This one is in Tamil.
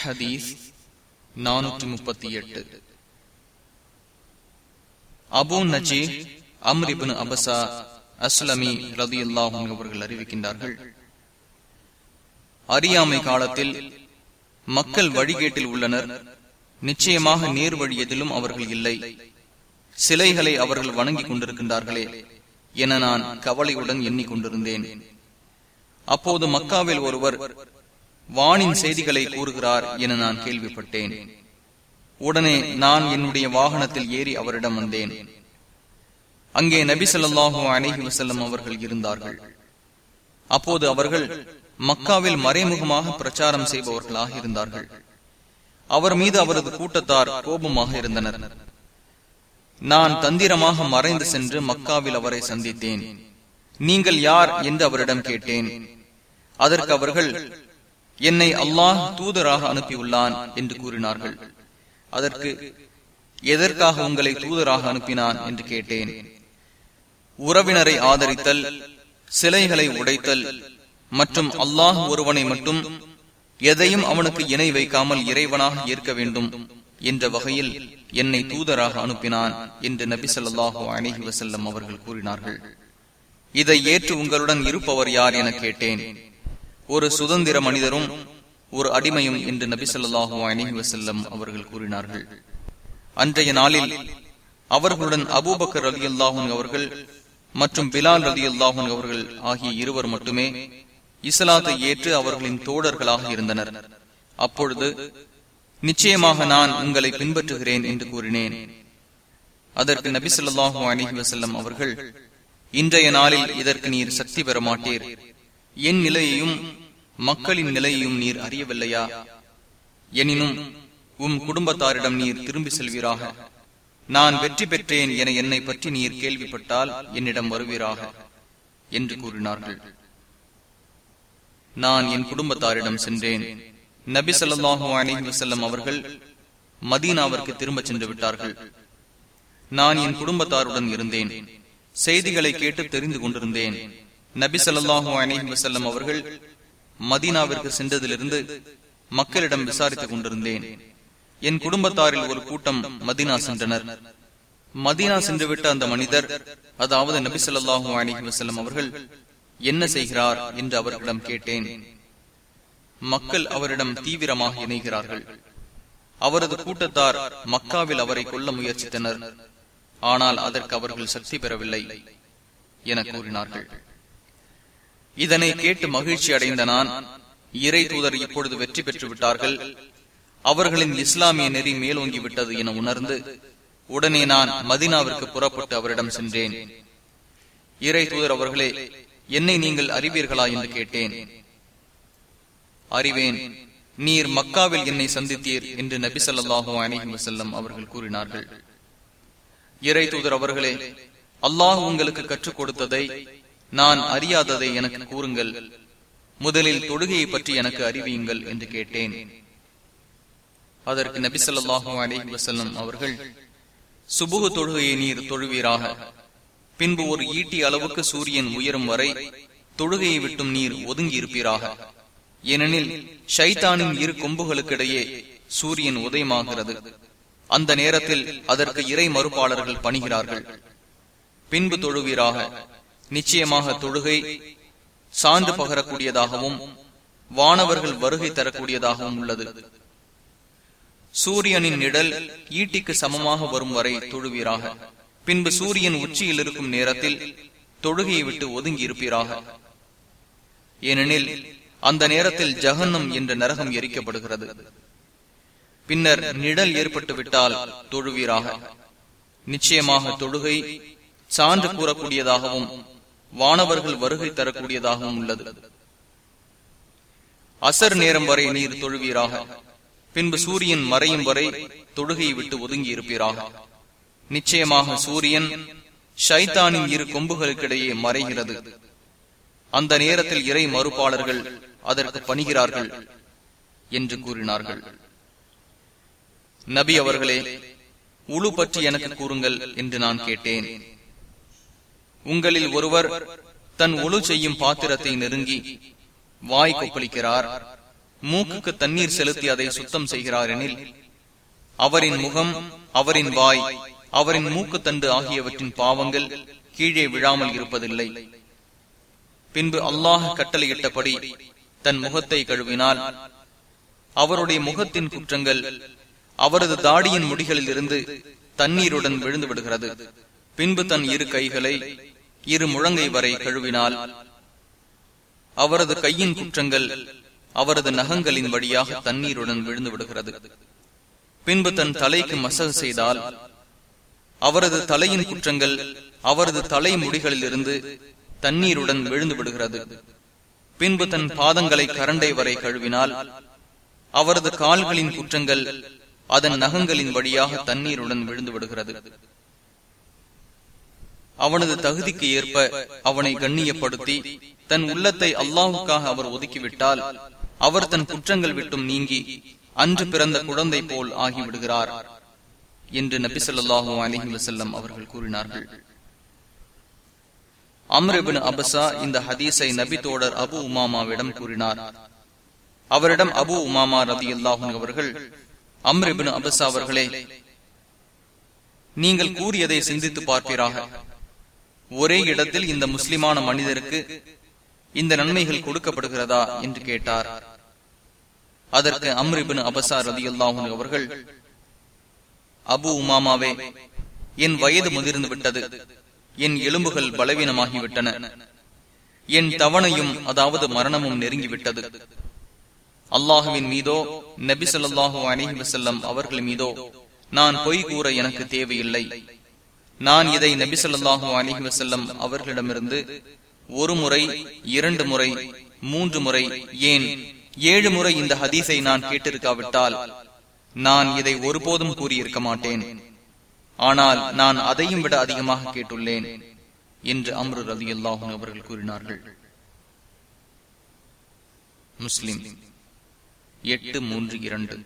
ஹதீஸ் நானூற்றி முப்பத்தி எட்டு. அபு நஜி அம்ரிபின் அபசா அஸ்லமி ரதி அல்லாஹும் அவர்கள் அறிவிக்கின்றார்கள். அறியாமை காலத்தில் மக்கள் வழிகேட்டில் உள்ளனர். நிச்சயமாக நேர் வழி எதிலும் அவர்கள் இல்லை. சிலைகளை அவர்கள் வணங்கிக் கொண்டிருக்கின்றார்களே என நான் கவலையுடன் எண்ணிக்கொண்டிருந்தேன். அப்போது மக்காவில் ஒருவர் வானின் செய்திகளை கூறுகிறார் என நான் கேள்விப்பட்டேன். உடனே நான் என்னுடைய வாகனத்தில் ஏறி அவரிடம் வந்தேன். அங்கே நபி சொல்லாஹு அலஹி வசல்லம் அவர்கள் இருந்தார்கள். அப்போது அவர்கள் மக்காவில் மறைமுகமாக பிரச்சாரம் செய்பவர்களாக இருந்தார்கள். அவர் மீது அவரது கூட்டத்தார் கோபமாக இருந்தனர். நான் தந்திரமாக மறைந்து சென்று மக்காவில் அவரை சந்தித்தேன். நீங்கள் யார் என்று அவரிடம் கேட்டேன். அதற்கு அவர்கள் என்னை அல்லாஹ் தூதராக அனுப்பியுள்ளான் என்று கூறினார்கள். அதற்கு எதற்காக உங்களை தூதராக அனுப்பினான்? என்று கேட்டேன். உறவினரை ஆதரித்தல் சிலைகளை உடைத்தல் மற்றும் அல்லாஹ் ஒருவனை மட்டும் எதையும் அவனுக்கு இணை வைக்காமல் இறைவனாக ஏற்க வேண்டும் என்ற வகையில் என்னை தூதராக அனுப்பினான் என்று நபி சொல்லாஹு அணிஹி வசல்லம் அவர்கள் கூறினார்கள். இதை ஏற்று உங்களுடன் இருப்பவர் யார்? என கேட்டேன். ஒரு சுதந்திர மனிதரும் ஒரு அடிமையும் என்று நபி சொல்லாஹு அணிஹி வசல்லம் அவர்கள் கூறினார்கள். அன்றைய நாளில் அவர்களுடன் அபூபக்கர் அலி அல்லாஹூன் அவர்கள் மற்றும் பிலால் அலி அல்லாஹூன் அவர்கள் ஆகிய இருவர் மட்டுமே இஸ்லாத்தை ஏற்று அவர்களின் தோழர்களாக இருந்தனர். அப்பொழுது நிச்சயமாக நான் உங்களை பின்பற்றுகிறேன் என்று கூறினேன். அதற்கு நபி சொல்லாஹு அலிஹி வசல்லம் அவர்கள் இன்றைய நாளில் இதற்கு நீர் சக்தி பெற மாட்டீர். என் நிலையையும் மக்களின் நிலையையும் நீர் அறியவில்லையா? எனினும் உம் குடும்பத்தாரிடம் நீர் திரும்பி செல்வீராக. நான் வெற்றி பெற்றேன் என என்னை பற்றி நீர் கேள்விப்பட்டால் என்னிடம் வருவீராக என்று கூறினார்கள். நான் என் குடும்பத்தாரிடம் சென்றேன். நபி சொல்லாஹு அலிஹி வசல்லம் அவர்கள் மதீனாவிற்கு திரும்ப சென்று விட்டார்கள். நான் என் குடும்பத்தாருடன் இருந்தேன். செய்திகளை கேட்டு தெரிந்து கொண்டிருந்தேன். நபி சொல்லாஹு அலிஹி வசல்லம் அவர்கள் மதீனாவிற்கு சென்றதிலிருந்து மக்களிடம் விசாரித்துக் கொண்டிருந்தேன். என் குடும்பத்தாரில் ஒரு கூட்டம் மதீனா சென்றனர். மதீனா சென்றுவிட்ட அந்த மனிதர் அதாவது நபி சொல்லாஹு அலிஹி வசல்லம் அவர்கள் என்ன செய்கிறார்? என்று அவர்களிடம் கேட்டேன். மக்கள் அவரிடம் தீவிரமாக இணைகிறார்கள். அவரது கூட்டத்தார் மக்காவில் அவரை கொல்ல முயற்சித்தனர். ஆனால் அதற்கு அவர்கள் சக்தி பெறவில்லை என கூறினார்கள். இதனை கேட்டு மகிழ்ச்சி அடைந்த நான் இறை தூதர் இப்பொழுது வெற்றி பெற்று விட்டார்கள் அவர்களின் இஸ்லாமிய நெறி மேலோங்கி விட்டது என உணர்ந்து உடனே நான் மதினாவிற்கு புறப்பட்டு அவரிடம் சென்றேன். இறை தூதர் அவர்களே என்னை நீங்கள் அறிவீர்களா என்று கேட்டேன். அறிவேன் நீர் மக்காவில் என்னை சந்தித்தீர் என்று நபி சொல்லாஹு அலிஹி வசல்லம் அவர்கள் கூறினார்கள். இறை தூதர் அவர்களே அல்லாஹ் உங்களுக்கு கற்றுக் கொடுத்ததை நான் அறியாததை எனக்கு கூறுங்கள். முதலில் தொழுகையை பற்றி எனக்கு அறிவியுங்கள் என்று கேட்டேன். அதற்கு நபி சொல்லாஹு அலி வசல்லம் அவர்கள் சுபுகு தொழுகையை நீர் தொழுவீராக. பின்பு ஒரு ஈட்டி அளவுக்கு சூரியன் உயரும் வரை தொழுகையை விட்டும் நீர் ஒதுங்கி இருப்பீராக ஏனெனில் ஷைத்தானின் இரு கொம்புகளுக்கிடையே சூரியன் உதயமாகிறது. அந்த நேரத்தில் அதற்கு இறை மறுப்பாளர்கள் பணிகிறார்கள். பின்பு தொழுவீராக. நிச்சயமாக தொழுகை சான்று பகரக்கூடியதாகவும் வானவர்கள் வருகை தரக்கூடியதாகவும் உள்ளது. சூரியனின் நிழல் ஈட்டிக்கு சமமாக வரும் வரை தொழுவீராக. பின்பு சூரியன் உச்சியில் இருக்கும் நேரத்தில் தொழுகையை விட்டு ஒதுங்கி இருப்பீராக ஏனெனில் அந்த நேரத்தில் ஜகன்னம் என்ற நரகம் எரிக்கப்படுகிறது. பின்னர் நிழல் ஏற்பட்டு விட்டால் தொழுவீராக. நிச்சயமாக தொழுகை சான்று கூறக்கூடியதாகவும் வானவர்கள் வருகை தரக்கூடியதாகவும் உள்ளது. அசர் நேரம் வரை நீர் தொழுவீராக. பின்பு சூரியன் மறையும் வரை தொழுகையை விட்டு ஒதுங்கி இருப்பீராக நிச்சயமாக சூரியன் ஷைத்தானின் இரு கொம்புகளுக்கிடையே மறைகிறது. அந்த நேரத்தில் இறை மறுப்பாளர்கள் அதற்கு பணிகிறார்கள் என்று கூறினார்கள். நபி அவர்களே உழு பற்றி எனக்கு கூறுங்கள் என்று நான் கேட்டேன். உங்களில் ஒருவர் தன் ஒழு செய்யும் பாத்திரத்தை நெருங்கி வாய் கொப்பளிக்கிறார் மூக்குக்கு தண்ணீர் செலுத்தி அதை சுத்தம் செய்கிறார் எனில் அவரின் முகம் அவரின் வாய் அவரின் மூக்கு தண்டு ஆகியவற்றின் பாவங்கள் கீழே விழாமல் இருப்பதில்லை. பின்பு அல்லாஹ் கட்டளையிட்டபடி தன் முகத்தை கழுவினால் அவருடைய முகத்தின் குற்றங்கள் அவரது தாடியின் முடிகளில் இருந்து தண்ணீருடன் விழுந்து விடுகிறது. பின்பு தன் இரு கைகளை இரு முழங்கை வரை கழுவினால் அவரது கையின் குற்றங்கள் அவரது நகங்களின் வழியாக தண்ணீருடன் விழுந்து விடுகிறது. பின்பு தன் தலைக்கு மசல் செய்தால் அவரது தலையின் குற்றங்கள் அவரது தலை முடிகளில் இருந்து தண்ணீருடன் விழுந்து விடுகிறது. பின்பு தன் பாதங்களை கரண்டை வரை கழுவினால் அவரது கால்களின் குற்றங்கள் அதன் நகங்களின் வழியாக தண்ணீருடன் விழுந்து விடுகிறது. அவனது தகுதிக்கு ஏற்ப அவனை கண்ணியப்படுத்தி தன் உள்ளத்தை அல்லாஹுக்காக அவர் ஒதுக்கிவிட்டால் அவர் தன் குற்றங்கள் விட்டும் நீங்கி அன்று பிறந்த குழந்தை போல் ஆகிவிடுகிறார் என்று நபி சொல்லாஹு அலிஹி வசல்லம் அவர்கள் கூறினார்கள். அம்ரபின் அபசா இந்த ஹதீஸை நபி தோடர் அபு உமாமாவிடம் கூறினார். அவரிடம் அபு உமாமா ரதி அல்லாஹும் அவர்கள் அம்ரிபின் அபசா அவர்களே நீங்கள் கூறியதை சிந்தித்து பார்ப்பீராக. ஒரே இடத்தில் இந்த முஸ்லிமான மனிதருக்கு இந்த நன்மைகள் கொடுக்கப்படுகிறதா என்று கேட்டார். அதற்கு அம்ரிபின் அபசார் ரதி அல்லாஹும் அவர்கள் அபு உமாமாவே என் வயது முதிர்ந்து விட்டது. என் எலும்புகள் பலவீனமாகிவிட்டன. என் தவணையும் அதாவது மரணமும் நெருங்கிவிட்டது. அல்லாஹுவின் மீதோ நபி சொல்லாஹு அலஹி வசல்லம் அவர்கள் மீதோ நான் பொய் கூற எனக்கு தேவையில்லை. நான் இதை நபி சொல்லாஹு அலஹி வசல்லம் அவர்களிடமிருந்து ஒரு முறை இரண்டு முறை மூன்று முறை ஏன் ஏழு முறை இந்த ஹதீஸை நான் கேட்டிருக்காவிட்டால் நான் இதை ஒருபோதும் கூறியிருக்க மாட்டேன். ஆனால் நான் அதையும் விட அதிகமாக கேட்டுள்ளேன் என்று அம்ரு ரதி அல்லாஹும் அவர்கள் கூறினார்கள். முஸ்லிம் எட்டு மூன்று இரண்டு.